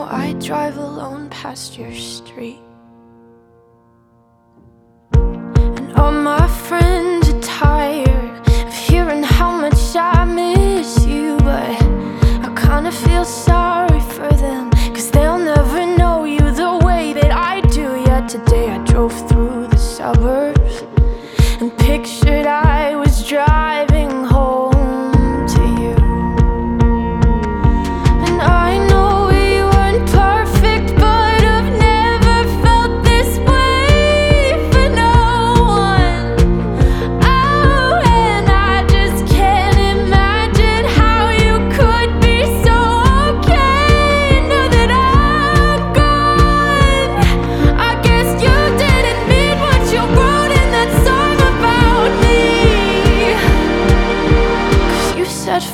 Now I drive alone past your street. And all my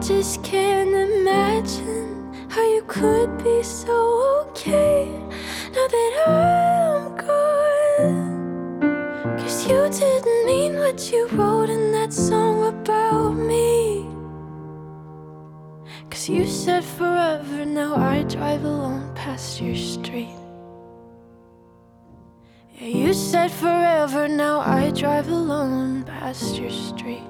Just can't imagine how you could be so okay now that I'm gone. Cause you didn't mean what you wrote in that song about me. Cause you said forever, now I drive alone past your street. Yeah, you said forever, now I drive alone past your street.